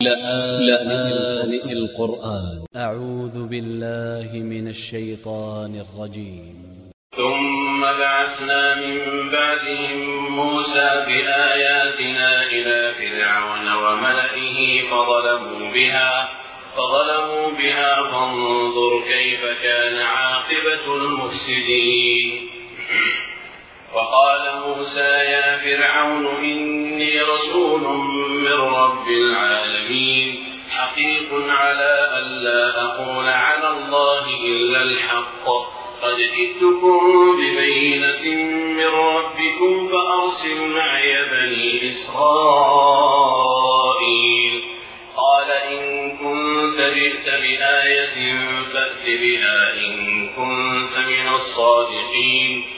لآن القرآن. أ ع و ذ ب ا ل ل ه من ا ل ش ي ط ا ن ا ل ج ي م ثم بعثنا من بعدهم موسى بآياتنا إلى فرعون وملئه فظلموا بها فظلموا بها فانظر كيف كان عاقبة المفسدين. وقال موسى يا فرعون إني رسول من رب العالمين. حقيق على ألا أقول على الله إلا الحق. قد جئتكم ببينة من ربكم فأرسل معي بني إسرائيل. قال إن كنت جئت بآية فأت بها إن كنت من الصادقين.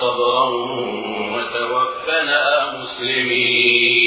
صبرا وتوفنا مسلمين.